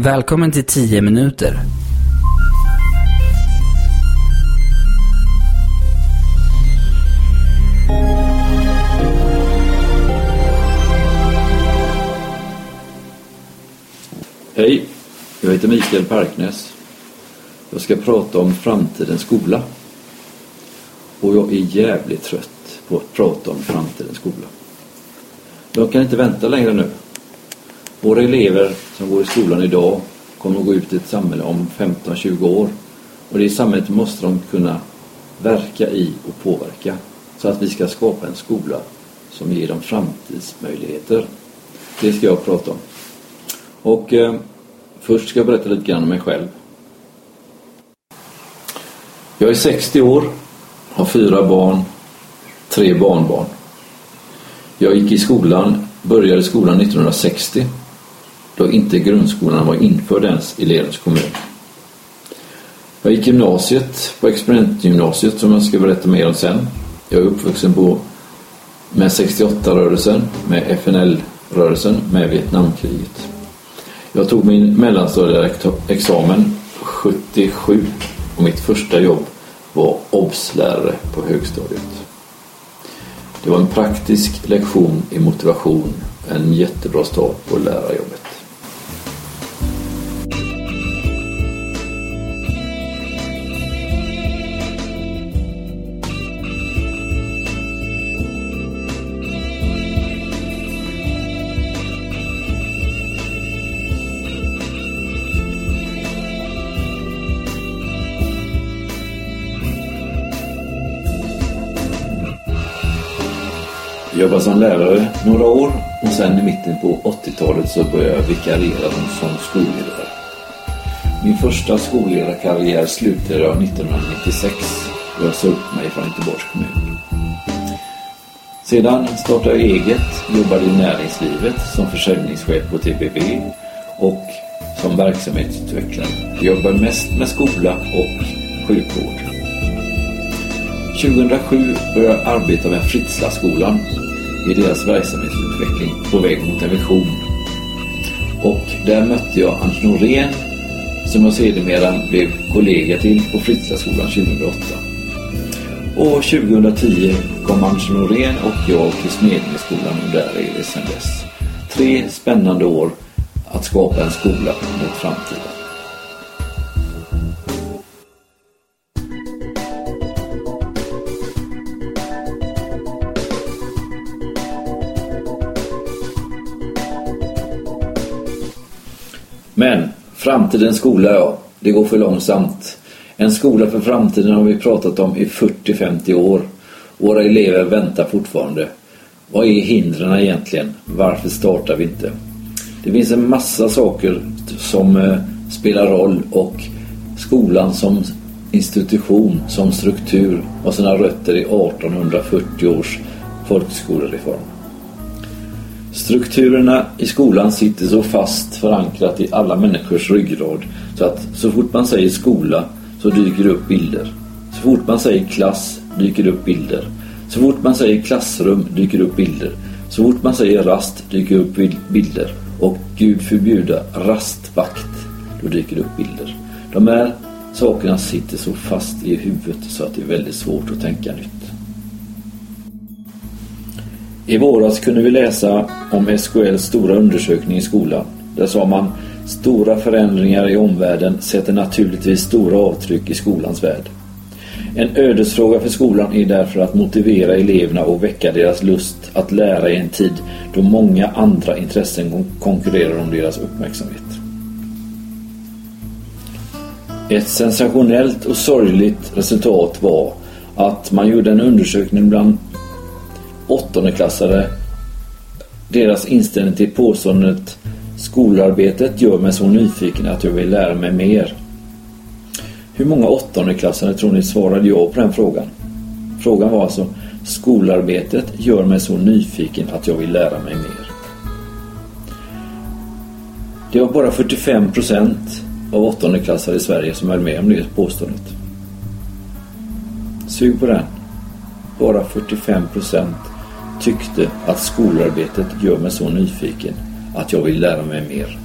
Välkommen till 10 minuter. Hej, jag heter Mikael Parknäs. Jag ska prata om framtidens skola. Och jag är jävligt trött på att prata om framtidens skola. Jag kan inte vänta längre nu. Våra elever som går i skolan idag kommer att gå ut i ett samhälle om 15-20 år. Och det samhället måste de kunna verka i och påverka. Så att vi ska skapa en skola som ger dem framtidsmöjligheter. Det ska jag prata om. Och eh, först ska jag berätta lite grann om mig själv. Jag är 60 år, har fyra barn, tre barnbarn. Jag gick i skolan, började skolan 1960 då inte grundskolan var införd ens i Lerums kommun. Jag gick gymnasiet på experimentgymnasiet som jag ska berätta mer om sen. Jag är uppvuxen på med 68-rörelsen, med FNL-rörelsen, med Vietnamkriget. Jag tog min mellanstadieexamen 77 och mitt första jobb var OBS-lärare på högstadiet. Det var en praktisk lektion i motivation, en jättebra start på lärarjobbet. Jobbade som lärare några år och sen i mitten på 80-talet så började jag vikariera som skolledare. Min första skolledarkarriär slutade jag 1996 och jag sa upp mig från Göteborgs kommun. Sedan startade jag eget, jobbade i näringslivet som försäljningschef på TBV och som verksamhetsutvecklare. Jag jobbade mest med skola och sjukvård. 2007 började jag arbeta med Fritzlaskolan i deras verksamhetsutveckling på väg mot en vision. Och där mötte jag Anders Norén som jag sedermera blev kollega till på Fritzlaskolan 2008. Och 2010 kom Anders Norén och jag till Smedjeskolan och där är det sedan dess. Tre spännande år att skapa en skola mot framtiden. Framtidens skola, ja, det går för långsamt. En skola för framtiden har vi pratat om i 40-50 år. Våra elever väntar fortfarande. Vad är hindren egentligen? Varför startar vi inte? Det finns en massa saker som eh, spelar roll och skolan som institution, som struktur har sina rötter i 1840 års folkskolereform. Strukturerna i skolan sitter så fast förankrat i alla människors ryggrad så att så fort man säger skola så dyker det upp bilder. Så fort man säger klass dyker det upp bilder. Så fort man säger klassrum dyker det upp bilder. Så fort man säger rast dyker det upp bilder. Och Gud förbjuda rastvakt, då dyker det upp bilder. De här sakerna sitter så fast i huvudet så att det är väldigt svårt att tänka nytt. I våras kunde vi läsa om SKLs stora undersökning i skolan. Där sa man Stora förändringar i omvärlden sätter naturligtvis stora avtryck i skolans värld. En ödesfråga för skolan är därför att motivera eleverna och väcka deras lust att lära i en tid då många andra intressen konkurrerar om deras uppmärksamhet. Ett sensationellt och sorgligt resultat var att man gjorde en undersökning bland åttondeklassare deras inställning till påståendet Skolarbetet gör mig så nyfiken att jag vill lära mig mer. Hur många åttondeklassare tror ni svarade ja på den frågan? Frågan var alltså Skolarbetet gör mig så nyfiken att jag vill lära mig mer. Det var bara 45 procent av åttondeklassare i Sverige som höll med om det påståendet. Sug på den. Bara 45 procent tyckte att skolarbetet gör mig så nyfiken att jag vill lära mig mer.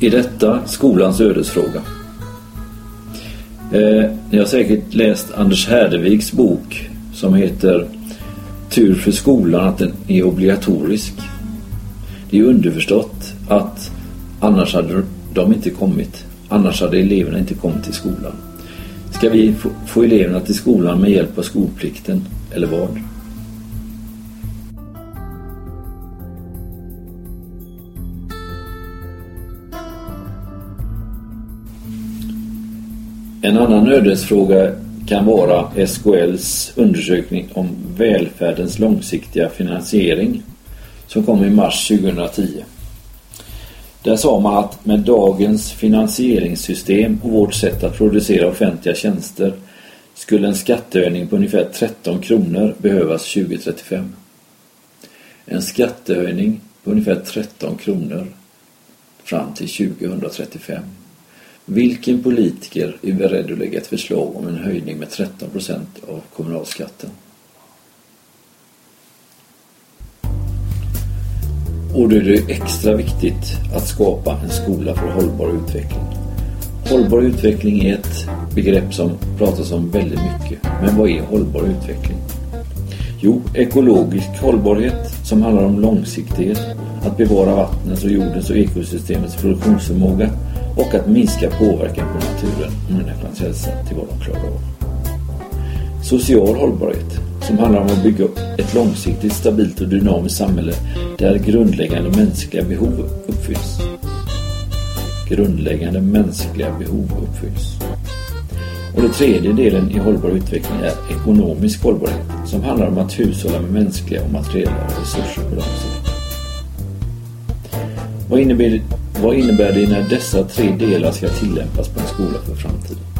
är detta skolans ödesfråga? Eh, ni har säkert läst Anders Härdeviks bok som heter Tur för skolan att den är obligatorisk. Det är underförstått att annars hade de inte kommit. Annars hade eleverna inte kommit till skolan. Ska vi få eleverna till skolan med hjälp av skolplikten, eller vad? En annan nödvändighetsfråga kan vara SKLs undersökning om välfärdens långsiktiga finansiering som kom i mars 2010. Där sa man att med dagens finansieringssystem och vårt sätt att producera offentliga tjänster skulle en skattehöjning på ungefär 13 kronor behövas 2035. En skattehöjning på ungefär 13 kronor fram till 2035. Vilken politiker är beredd att lägga ett förslag om en höjning med 13 procent av kommunalskatten? Och då är det extra viktigt att skapa en skola för hållbar utveckling. Hållbar utveckling är ett begrepp som pratas om väldigt mycket. Men vad är hållbar utveckling? Jo, ekologisk hållbarhet som handlar om långsiktighet, att bevara vattnets och jordens och ekosystemets produktionsförmåga och att minska påverkan på naturen och människans hälsa till vad de klarar av. Social hållbarhet som handlar om att bygga upp ett långsiktigt stabilt och dynamiskt samhälle där grundläggande mänskliga behov uppfylls. Grundläggande mänskliga behov uppfylls. Och den tredje delen i hållbar utveckling är ekonomisk hållbarhet som handlar om att hushålla med mänskliga och materiella resurser på lång sikt. Vad innebär, vad innebär det när dessa tre delar ska tillämpas på en skola för framtiden?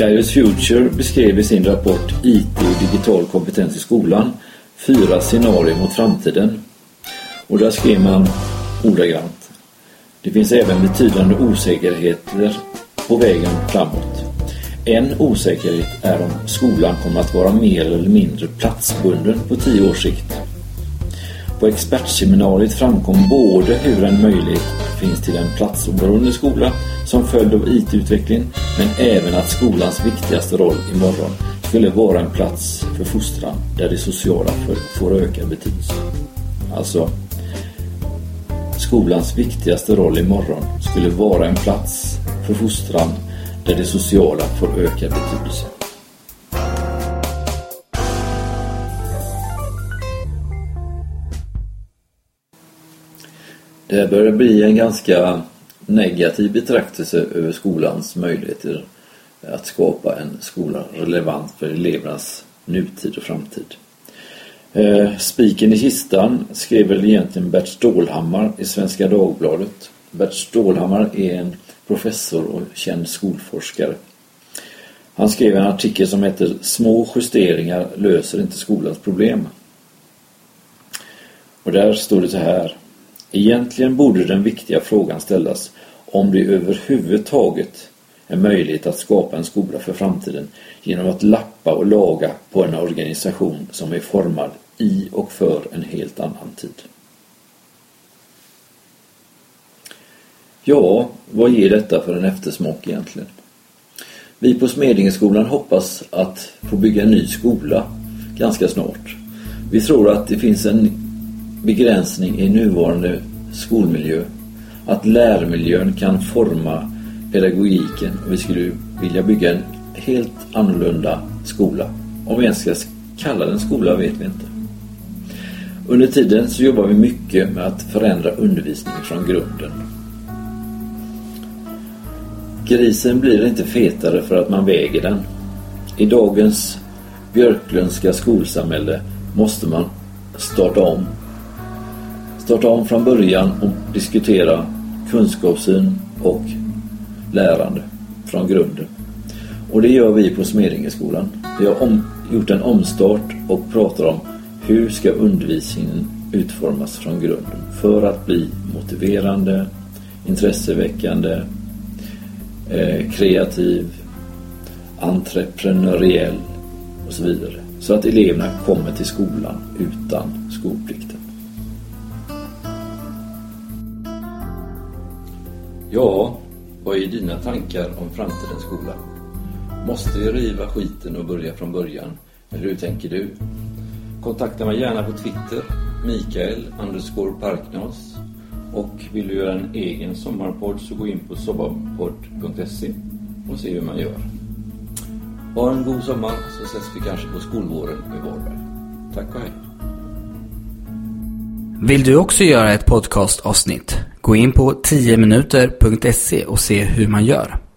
Kairos Future beskrev i sin rapport IT och digital kompetens i skolan fyra scenarier mot framtiden. Och där skrev man ordagrant. Det finns även betydande osäkerheter på vägen framåt. En osäkerhet är om skolan kommer att vara mer eller mindre platsbunden på tio års sikt. På expertseminariet framkom både hur en möjlighet finns till en platsoberoende skola som följd av IT-utvecklingen men även att skolans viktigaste roll imorgon skulle vara en plats för fostran där det sociala får ökad betydelse. Alltså, skolans viktigaste roll imorgon skulle vara en plats för fostran där det sociala får ökad betydelse. Det här börjar bli en ganska negativ betraktelse över skolans möjligheter att skapa en skola relevant för elevernas nutid och framtid. Eh, spiken i kistan skrev väl egentligen Bert Stålhammar i Svenska Dagbladet. Bert Stålhammar är en professor och känd skolforskare. Han skrev en artikel som heter Små justeringar löser inte skolans problem. Och där står det så här. Egentligen borde den viktiga frågan ställas om det överhuvudtaget är möjligt att skapa en skola för framtiden genom att lappa och laga på en organisation som är formad i och för en helt annan tid. Ja, vad ger detta för en eftersmak egentligen? Vi på Smedingeskolan hoppas att få bygga en ny skola ganska snart. Vi tror att det finns en begränsning i nuvarande skolmiljö. Att lärmiljön kan forma pedagogiken och vi skulle vilja bygga en helt annorlunda skola. Om vi ens ska kalla den skola vet vi inte. Under tiden så jobbar vi mycket med att förändra undervisningen från grunden. Grisen blir inte fetare för att man väger den. I dagens Björklundska skolsamhälle måste man starta om starta om från början och diskutera kunskapssyn och lärande från grunden. Och det gör vi på Smedingeskolan. Vi har om, gjort en omstart och pratar om hur ska undervisningen utformas från grunden för att bli motiverande, intresseväckande, eh, kreativ entreprenöriell och så vidare. Så att eleverna kommer till skolan utan skolplikten. Ja, vad är dina tankar om framtidens skola? Måste vi riva skiten och börja från början? Eller hur tänker du? Kontakta mig gärna på Twitter, Mikael underscore Parknas. Och vill du göra en egen sommarpodd så gå in på sommarpodd.se och se hur man gör. Ha en god sommar så ses vi kanske på skolvåren i Varberg. Tack och hej. Vill du också göra ett podcastavsnitt? Gå in på 10minuter.se och se hur man gör.